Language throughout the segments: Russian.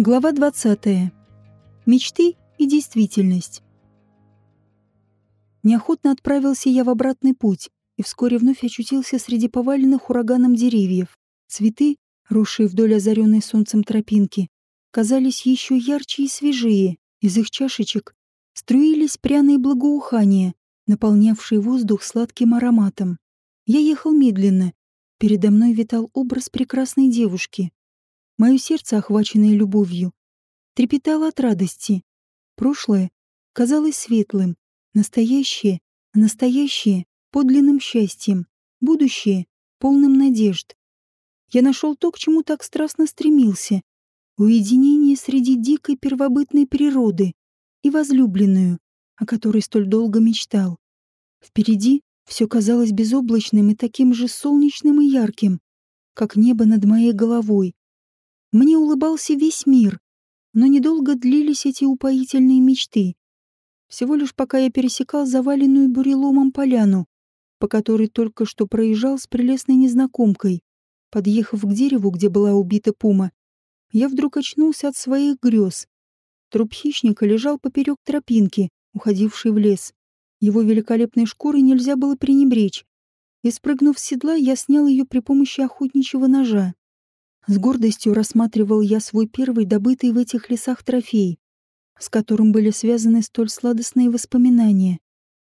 Глава 20. Мечты и действительность. Неохотно отправился я в обратный путь и вскоре вновь очутился среди поваленных ураганом деревьев. Цветы, росшие вдоль озаренной солнцем тропинки, казались еще ярче и свежее. Из их чашечек струились пряные благоухания, наполнявшие воздух сладким ароматом. Я ехал медленно. Передо мной витал образ прекрасной девушки, Мое сердце, охваченное любовью, трепетало от радости. Прошлое казалось светлым, настоящее, настоящее — подлинным счастьем, будущее — полным надежд. Я нашел то, к чему так страстно стремился — уединение среди дикой первобытной природы и возлюбленную, о которой столь долго мечтал. Впереди все казалось безоблачным и таким же солнечным и ярким, как небо над моей головой. Мне улыбался весь мир, но недолго длились эти упоительные мечты. Всего лишь пока я пересекал заваленную буреломом поляну, по которой только что проезжал с прелестной незнакомкой. Подъехав к дереву, где была убита пума, я вдруг очнулся от своих грез. Труп хищника лежал поперек тропинки, уходившей в лес. Его великолепной шкурой нельзя было пренебречь. И спрыгнув с седла, я снял ее при помощи охотничьего ножа. С гордостью рассматривал я свой первый добытый в этих лесах трофей, с которым были связаны столь сладостные воспоминания.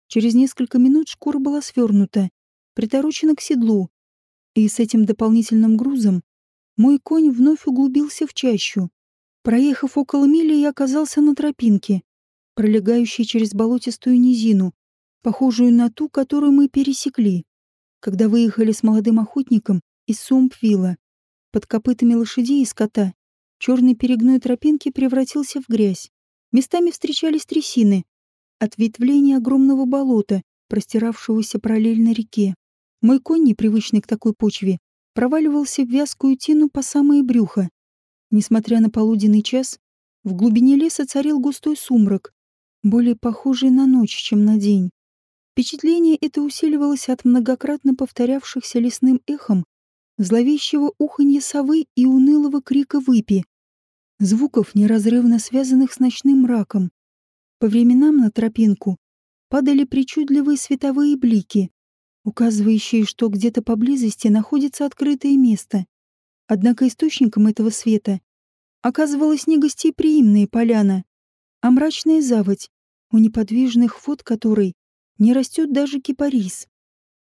Через несколько минут шкура была свернута, приторочена к седлу, и с этим дополнительным грузом мой конь вновь углубился в чащу. Проехав около мили, я оказался на тропинке, пролегающей через болотистую низину, похожую на ту, которую мы пересекли, когда выехали с молодым охотником из Сумпвилла. Под копытами лошадей и скота черный перегной тропинки превратился в грязь. Местами встречались трясины, ответвления огромного болота, простиравшегося параллельно реке. Мой конь, непривычный к такой почве, проваливался в вязкую тину по самое брюхо. Несмотря на полуденный час, в глубине леса царил густой сумрак, более похожий на ночь, чем на день. Впечатление это усиливалось от многократно повторявшихся лесным эхом зловещего уханья совы и унылого крика выпи, звуков, неразрывно связанных с ночным мраком. По временам на тропинку падали причудливые световые блики, указывающие, что где-то поблизости находится открытое место. Однако источником этого света оказывалась не гостеприимная поляна, а мрачная заводь, у неподвижных вод которой не растет даже кипарис.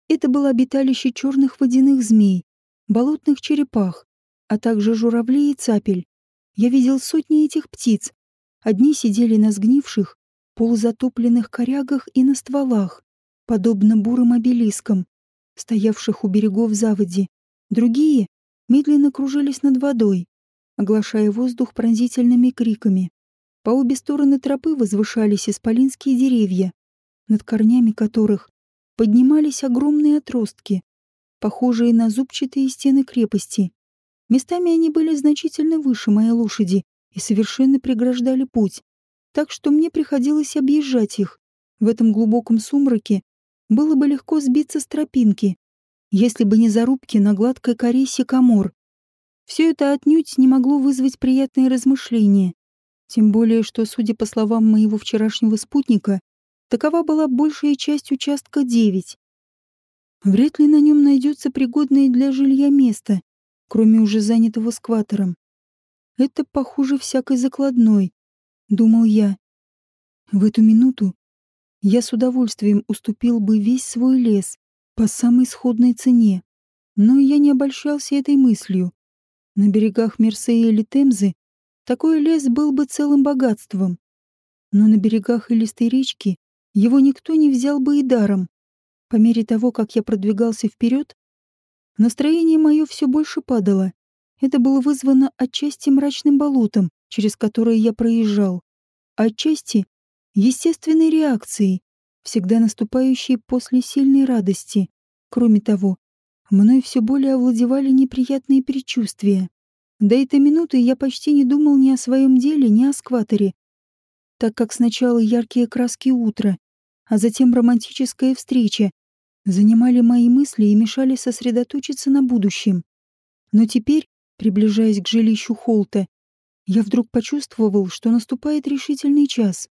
Это было обиталище черных водяных змей, болотных черепах, а также журавлей и цапель. Я видел сотни этих птиц. Одни сидели на сгнивших, полузатопленных корягах и на стволах, подобно бурым обелискам, стоявших у берегов заводи. Другие медленно кружились над водой, оглашая воздух пронзительными криками. По обе стороны тропы возвышались исполинские деревья, над корнями которых поднимались огромные отростки, похожие на зубчатые стены крепости. Местами они были значительно выше моей лошади и совершенно преграждали путь, так что мне приходилось объезжать их. В этом глубоком сумраке было бы легко сбиться с тропинки, если бы не зарубки на гладкой коре сикамор. Все это отнюдь не могло вызвать приятные размышления. Тем более, что, судя по словам моего вчерашнего спутника, такова была большая часть участка 9. Вряд ли на нем найдется пригодное для жилья место, кроме уже занятого скватором. Это похуже всякой закладной, думал я. В эту минуту я с удовольствием уступил бы весь свой лес по самой сходной цене. Но я не обольщался этой мыслью. На берегах Мерсея или Темзы такой лес был бы целым богатством. Но на берегах илистой речки его никто не взял бы и даром. По мере того, как я продвигался вперед, настроение мое все больше падало. Это было вызвано отчасти мрачным болотом, через которое я проезжал, отчасти естественной реакцией, всегда наступающей после сильной радости. Кроме того, мной все более овладевали неприятные предчувствия. До этой минуты я почти не думал ни о своем деле, ни о скваторе, так как сначала яркие краски утра, а затем романтическая встреча занимали мои мысли и мешали сосредоточиться на будущем. Но теперь, приближаясь к жилищу Холта, Я вдруг почувствовал, что наступает решительный час.